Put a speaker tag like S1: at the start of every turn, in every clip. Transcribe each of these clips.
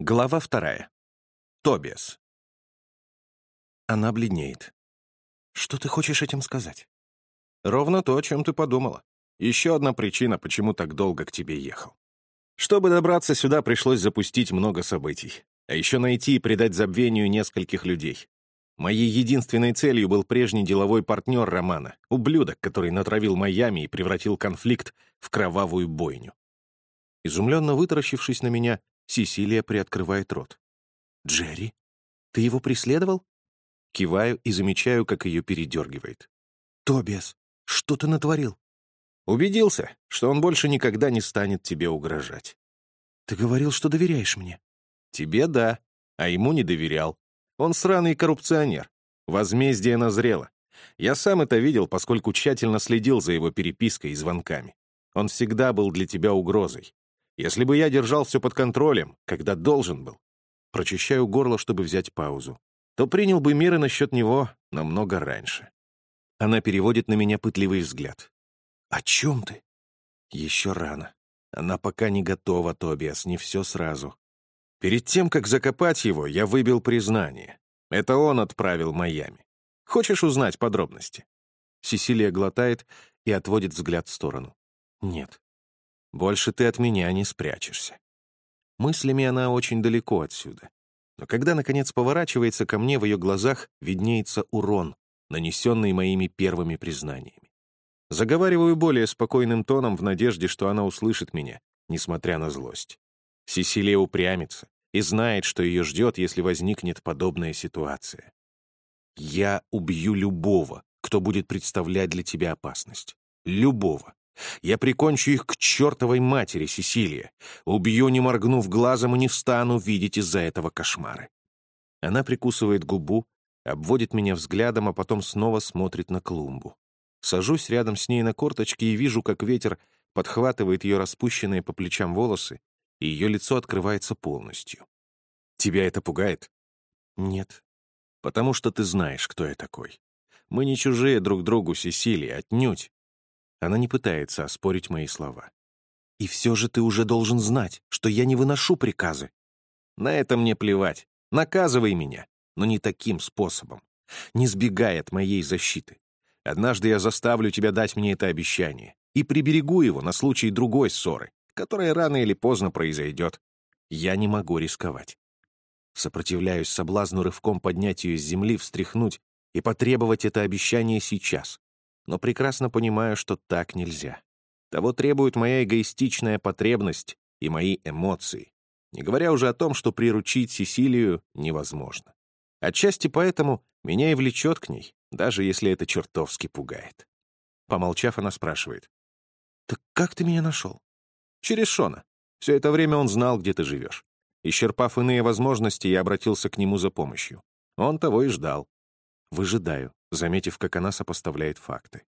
S1: Глава вторая. Тобиас. Она бледнеет. Что ты хочешь этим сказать? Ровно то, о чем ты подумала. Еще одна причина, почему так долго к тебе ехал. Чтобы добраться сюда, пришлось запустить много событий. А еще найти и предать забвению нескольких людей. Моей единственной целью был прежний деловой партнер Романа, ублюдок, который натравил Майами и превратил конфликт в кровавую бойню. Изумленно вытаращившись на меня, Сесилия приоткрывает рот. «Джерри? Ты его преследовал?» Киваю и замечаю, как ее передергивает. «Тобиас, что ты натворил?» «Убедился, что он больше никогда не станет тебе угрожать». «Ты говорил, что доверяешь мне». «Тебе — да, а ему не доверял. Он сраный коррупционер. Возмездие назрело. Я сам это видел, поскольку тщательно следил за его перепиской и звонками. Он всегда был для тебя угрозой. Если бы я держал все под контролем, когда должен был, прочищаю горло, чтобы взять паузу, то принял бы меры насчет него намного раньше. Она переводит на меня пытливый взгляд. «О чем ты?» «Еще рано. Она пока не готова, Тобиас, не все сразу. Перед тем, как закопать его, я выбил признание. Это он отправил Майами. Хочешь узнать подробности?» Сесилия глотает и отводит взгляд в сторону. «Нет. Больше ты от меня не спрячешься. Мыслями она очень далеко отсюда. Но когда, наконец, поворачивается ко мне, в ее глазах виднеется урон, нанесенный моими первыми признаниями. Заговариваю более спокойным тоном в надежде, что она услышит меня, несмотря на злость. Сесилия упрямится и знает, что ее ждет, если возникнет подобная ситуация. «Я убью любого, кто будет представлять для тебя опасность. Любого. Я прикончу их к чертовой матери, Сесилия. Убью, не моргнув глазом, и не стану видеть из-за этого кошмары. Она прикусывает губу, обводит меня взглядом, а потом снова смотрит на клумбу. Сажусь рядом с ней на корточки и вижу, как ветер подхватывает ее распущенные по плечам волосы, и ее лицо открывается полностью. Тебя это пугает? Нет. Потому что ты знаешь, кто я такой. Мы не чужие друг другу, Сесилия, отнюдь. Она не пытается оспорить мои слова. «И все же ты уже должен знать, что я не выношу приказы». «На это мне плевать. Наказывай меня, но не таким способом. Не сбегай от моей защиты. Однажды я заставлю тебя дать мне это обещание и приберегу его на случай другой ссоры, которая рано или поздно произойдет. Я не могу рисковать. Сопротивляюсь соблазну рывком поднять ее с земли, встряхнуть и потребовать это обещание сейчас но прекрасно понимаю, что так нельзя. Того требует моя эгоистичная потребность и мои эмоции, не говоря уже о том, что приручить Сесилию невозможно. Отчасти поэтому меня и влечет к ней, даже если это чертовски пугает. Помолчав, она спрашивает. «Так как ты меня нашел?» «Через Шона. Все это время он знал, где ты живешь. Исчерпав иные возможности, я обратился к нему за помощью. Он того и ждал. Выжидаю, заметив, как она сопоставляет факты.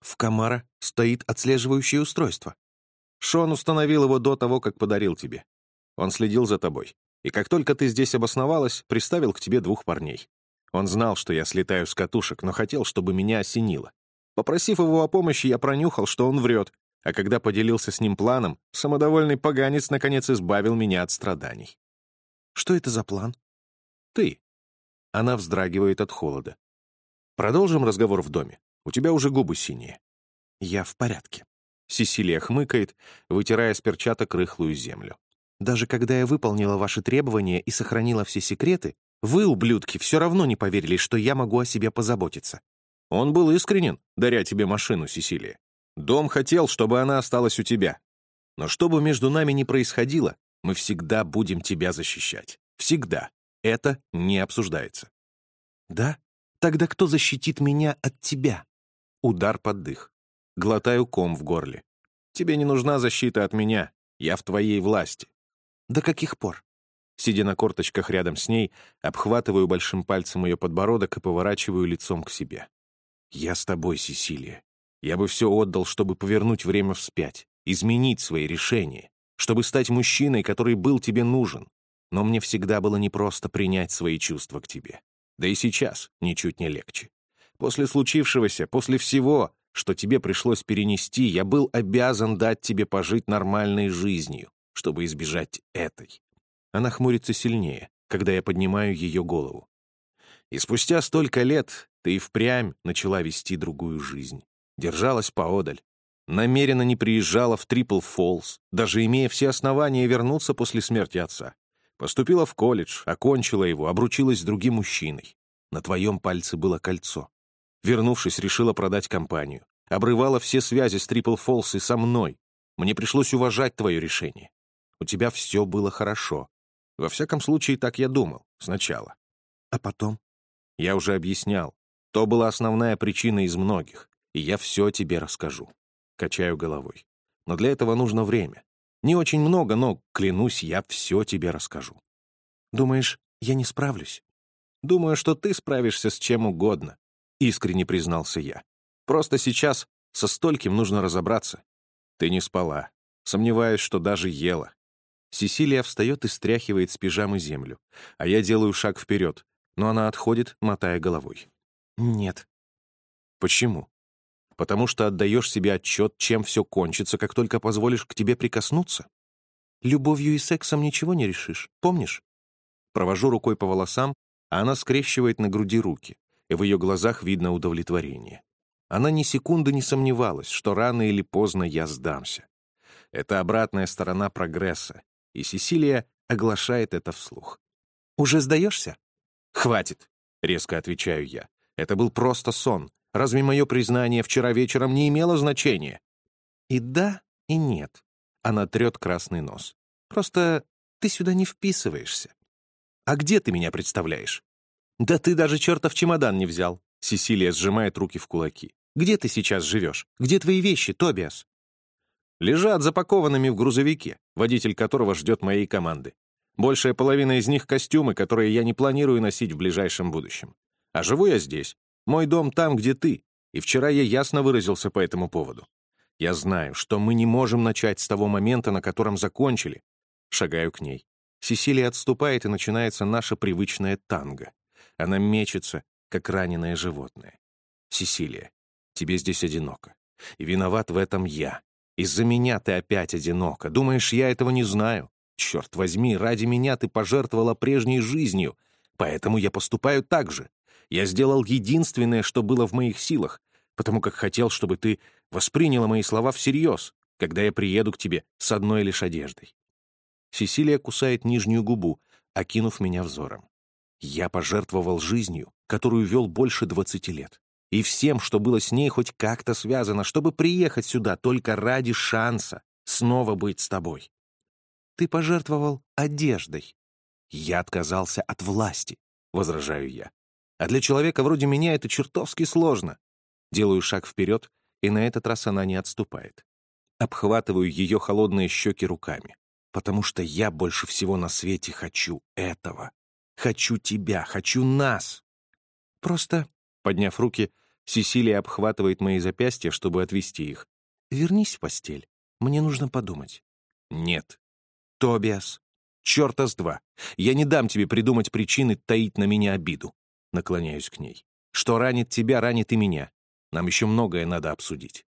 S1: В Камара стоит отслеживающее устройство. Шон установил его до того, как подарил тебе. Он следил за тобой. И как только ты здесь обосновалась, приставил к тебе двух парней. Он знал, что я слетаю с катушек, но хотел, чтобы меня осенило. Попросив его о помощи, я пронюхал, что он врет, а когда поделился с ним планом, самодовольный поганец наконец избавил меня от страданий. «Что это за план?» «Ты». Она вздрагивает от холода. Продолжим разговор в доме. У тебя уже губы синие. Я в порядке. Сесилия хмыкает, вытирая с перчаток рыхлую землю. Даже когда я выполнила ваши требования и сохранила все секреты, вы, ублюдки, все равно не поверили, что я могу о себе позаботиться. Он был искренен, даря тебе машину, Сесилия. Дом хотел, чтобы она осталась у тебя. Но что бы между нами ни происходило, мы всегда будем тебя защищать. Всегда. Это не обсуждается. Да? Тогда кто защитит меня от тебя? Удар под дых. Глотаю ком в горле. Тебе не нужна защита от меня. Я в твоей власти. До каких пор? Сидя на корточках рядом с ней, обхватываю большим пальцем ее подбородок и поворачиваю лицом к себе. «Я с тобой, Сесилия. Я бы все отдал, чтобы повернуть время вспять, изменить свои решения, чтобы стать мужчиной, который был тебе нужен. Но мне всегда было непросто принять свои чувства к тебе. Да и сейчас ничуть не легче. После случившегося, после всего, что тебе пришлось перенести, я был обязан дать тебе пожить нормальной жизнью, чтобы избежать этой. Она хмурится сильнее, когда я поднимаю ее голову. И спустя столько лет ты и впрямь начала вести другую жизнь. Держалась поодаль. Намеренно не приезжала в Трипл Фоллс, даже имея все основания вернуться после смерти отца. Поступила в колледж, окончила его, обручилась с другим мужчиной. На твоем пальце было кольцо. Вернувшись, решила продать компанию. Обрывала все связи с Трипл Фоллс и со мной. Мне пришлось уважать твое решение. У тебя все было хорошо. Во всяком случае, так я думал сначала. А потом? Я уже объяснял. То была основная причина из многих, и я все тебе расскажу. Качаю головой. Но для этого нужно время. Не очень много, но, клянусь, я все тебе расскажу. Думаешь, я не справлюсь? Думаю, что ты справишься с чем угодно, искренне признался я. Просто сейчас со стольким нужно разобраться. Ты не спала. Сомневаюсь, что даже ела. Сесилия встает и стряхивает с пижамы землю, а я делаю шаг вперед, но она отходит, мотая головой. «Нет». «Почему?» «Потому что отдаешь себе отчет, чем все кончится, как только позволишь к тебе прикоснуться? Любовью и сексом ничего не решишь, помнишь?» Провожу рукой по волосам, а она скрещивает на груди руки, и в ее глазах видно удовлетворение. Она ни секунды не сомневалась, что рано или поздно я сдамся. Это обратная сторона прогресса, и Сесилия оглашает это вслух. «Уже сдаешься?» «Хватит», — резко отвечаю я. «Это был просто сон. Разве мое признание вчера вечером не имело значения?» «И да, и нет». Она трет красный нос. «Просто ты сюда не вписываешься». «А где ты меня представляешь?» «Да ты даже чертов чемодан не взял», — Сесилия сжимает руки в кулаки. «Где ты сейчас живешь? Где твои вещи, Тобиас?» Лежат запакованными в грузовике, водитель которого ждет моей команды. Большая половина из них — костюмы, которые я не планирую носить в ближайшем будущем. А живу я здесь. Мой дом там, где ты. И вчера я ясно выразился по этому поводу. Я знаю, что мы не можем начать с того момента, на котором закончили. Шагаю к ней. Сесилия отступает, и начинается наша привычная танго. Она мечется, как раненое животное. Сесилия, тебе здесь одиноко. И виноват в этом я. Из-за меня ты опять одинока. Думаешь, я этого не знаю? Черт возьми, ради меня ты пожертвовала прежней жизнью, поэтому я поступаю так же. Я сделал единственное, что было в моих силах, потому как хотел, чтобы ты восприняла мои слова всерьез, когда я приеду к тебе с одной лишь одеждой. Сесилия кусает нижнюю губу, окинув меня взором. Я пожертвовал жизнью, которую вел больше двадцати лет и всем, что было с ней хоть как-то связано, чтобы приехать сюда только ради шанса снова быть с тобой. Ты пожертвовал одеждой. Я отказался от власти, возражаю я. А для человека вроде меня это чертовски сложно. Делаю шаг вперед, и на этот раз она не отступает. Обхватываю ее холодные щеки руками, потому что я больше всего на свете хочу этого. Хочу тебя, хочу нас. Просто, подняв руки, Сесилия обхватывает мои запястья, чтобы отвести их. «Вернись в постель. Мне нужно подумать». «Нет». «Тобиас, черта с два. Я не дам тебе придумать причины таить на меня обиду». Наклоняюсь к ней. «Что ранит тебя, ранит и меня. Нам еще многое надо обсудить».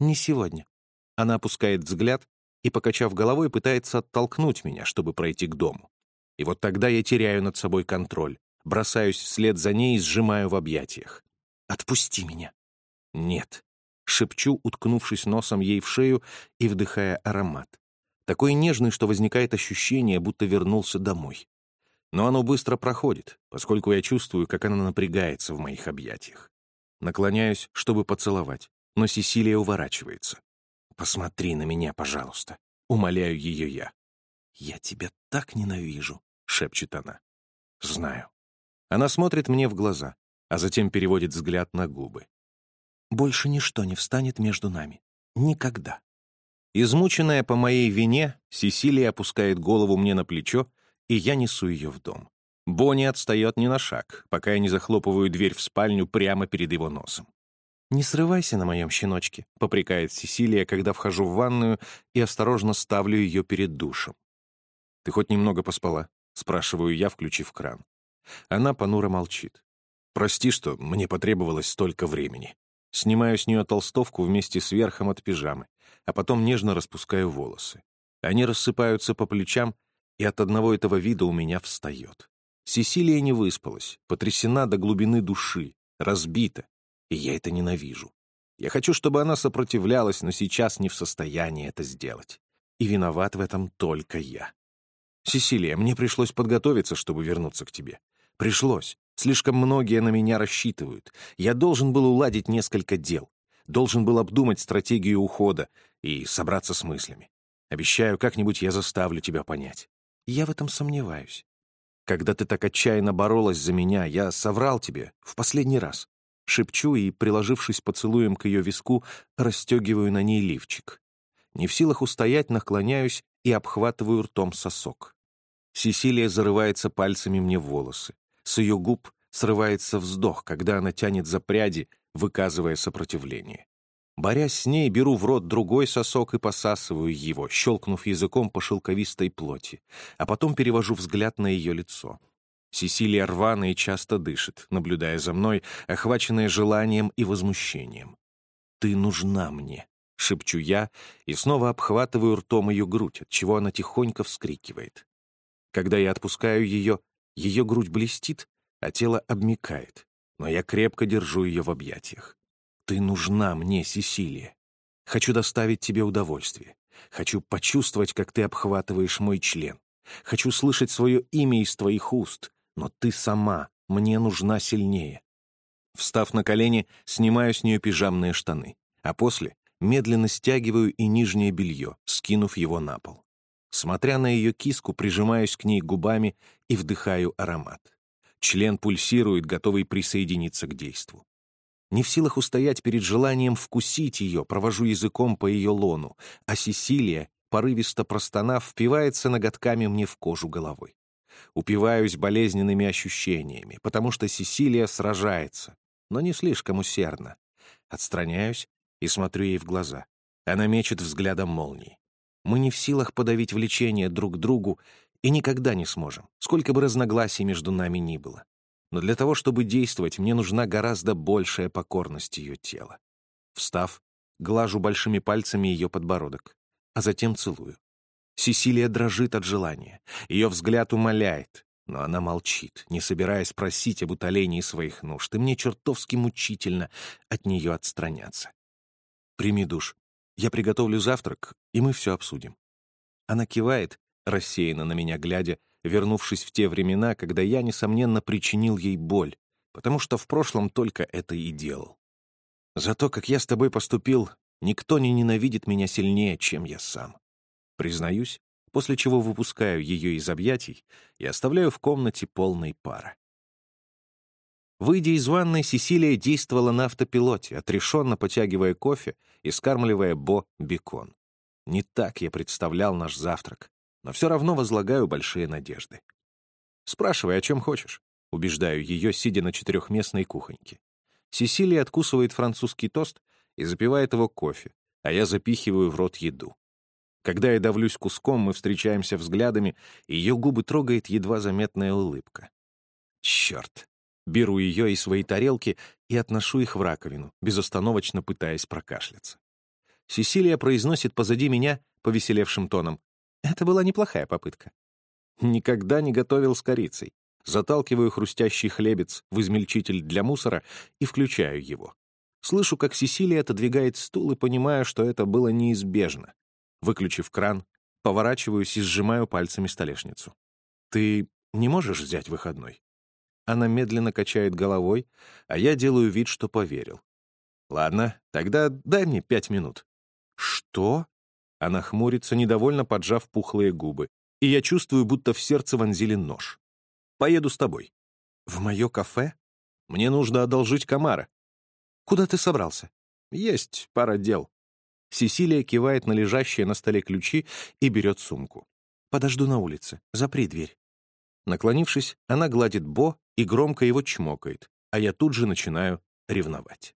S1: «Не сегодня». Она опускает взгляд и, покачав головой, пытается оттолкнуть меня, чтобы пройти к дому. И вот тогда я теряю над собой контроль, бросаюсь вслед за ней и сжимаю в объятиях. Отпусти меня». «Нет», — шепчу, уткнувшись носом ей в шею и вдыхая аромат. Такой нежный, что возникает ощущение, будто вернулся домой. Но оно быстро проходит, поскольку я чувствую, как она напрягается в моих объятиях. Наклоняюсь, чтобы поцеловать, но Сесилия уворачивается. «Посмотри на меня, пожалуйста», — умоляю ее я. «Я тебя так ненавижу», — шепчет она. «Знаю». Она смотрит мне в глаза а затем переводит взгляд на губы. «Больше ничто не встанет между нами. Никогда». Измученная по моей вине, Сесилия опускает голову мне на плечо, и я несу ее в дом. Бонни отстает не на шаг, пока я не захлопываю дверь в спальню прямо перед его носом. «Не срывайся на моем щеночке», — попрекает Сесилия, когда вхожу в ванную и осторожно ставлю ее перед душем. «Ты хоть немного поспала?» — спрашиваю я, включив кран. Она понуро молчит. Прости, что мне потребовалось столько времени. Снимаю с нее толстовку вместе с верхом от пижамы, а потом нежно распускаю волосы. Они рассыпаются по плечам, И от одного этого вида у меня встает. Сесилия не выспалась, потрясена до глубины души, разбита, и я это ненавижу. Я хочу, чтобы она сопротивлялась, но сейчас не в состоянии это сделать. И виноват в этом только я. Сесилия, мне пришлось подготовиться, чтобы вернуться к тебе. Пришлось. Слишком многие на меня рассчитывают. Я должен был уладить несколько дел. Должен был обдумать стратегию ухода и собраться с мыслями. Обещаю, как-нибудь я заставлю тебя понять. Я в этом сомневаюсь. Когда ты так отчаянно боролась за меня, я соврал тебе в последний раз. Шепчу и, приложившись поцелуем к ее виску, расстегиваю на ней лифчик. Не в силах устоять, наклоняюсь и обхватываю ртом сосок. Сесилия зарывается пальцами мне в волосы. С ее губ срывается вздох, когда она тянет за пряди, выказывая сопротивление. Борясь с ней, беру в рот другой сосок и посасываю его, щелкнув языком по шелковистой плоти, а потом перевожу взгляд на ее лицо. Сесилия рвано и часто дышит, наблюдая за мной, охваченная желанием и возмущением. «Ты нужна мне», — шепчу я и снова обхватываю ртом ее грудь, от чего она тихонько вскрикивает. Когда я отпускаю ее, ее грудь блестит, а тело обмикает, но я крепко держу ее в объятиях. Ты нужна мне, Сесилия. Хочу доставить тебе удовольствие. Хочу почувствовать, как ты обхватываешь мой член. Хочу слышать свое имя из твоих уст, но ты сама мне нужна сильнее. Встав на колени, снимаю с нее пижамные штаны, а после медленно стягиваю и нижнее белье, скинув его на пол. Смотря на ее киску, прижимаюсь к ней губами и вдыхаю аромат. Член пульсирует, готовый присоединиться к действу. Не в силах устоять перед желанием вкусить ее, провожу языком по ее лону, а Сесилия, порывисто простонав, впивается ноготками мне в кожу головы. Упиваюсь болезненными ощущениями, потому что Сесилия сражается, но не слишком усердно. Отстраняюсь и смотрю ей в глаза. Она мечет взглядом молнии. Мы не в силах подавить влечение друг к другу и никогда не сможем, сколько бы разногласий между нами ни было но для того, чтобы действовать, мне нужна гораздо большая покорность ее тела. Встав, глажу большими пальцами ее подбородок, а затем целую. Сесилия дрожит от желания, ее взгляд умоляет, но она молчит, не собираясь просить об утолении своих нужд, и мне чертовски мучительно от нее отстраняться. «Прими душ. Я приготовлю завтрак, и мы все обсудим». Она кивает, рассеянно на меня глядя, вернувшись в те времена, когда я, несомненно, причинил ей боль, потому что в прошлом только это и делал. За то, как я с тобой поступил, никто не ненавидит меня сильнее, чем я сам. Признаюсь, после чего выпускаю ее из объятий и оставляю в комнате полной пара. Выйдя из ванной, Сесилия действовала на автопилоте, отрешенно потягивая кофе и скармливая Бо бекон. Не так я представлял наш завтрак но все равно возлагаю большие надежды. «Спрашивай, о чем хочешь», — убеждаю ее, сидя на четырехместной кухоньке. Сесилия откусывает французский тост и запивает его кофе, а я запихиваю в рот еду. Когда я давлюсь куском, мы встречаемся взглядами, и ее губы трогает едва заметная улыбка. Черт! Беру ее и свои тарелки и отношу их в раковину, безостановочно пытаясь прокашляться. Сесилия произносит позади меня повеселевшим тоном. Это была неплохая попытка. Никогда не готовил с корицей. Заталкиваю хрустящий хлебец в измельчитель для мусора и включаю его. Слышу, как Сесилия отодвигает стул и понимаю, что это было неизбежно. Выключив кран, поворачиваюсь и сжимаю пальцами столешницу. «Ты не можешь взять выходной?» Она медленно качает головой, а я делаю вид, что поверил. «Ладно, тогда дай мне пять минут». «Что?» Она хмурится, недовольно поджав пухлые губы, и я чувствую, будто в сердце вонзили нож. «Поеду с тобой». «В мое кафе? Мне нужно одолжить комара». «Куда ты собрался?» «Есть пара дел». Сесилия кивает на лежащие на столе ключи и берет сумку. «Подожду на улице. Запри дверь». Наклонившись, она гладит Бо и громко его чмокает, а я тут же начинаю ревновать.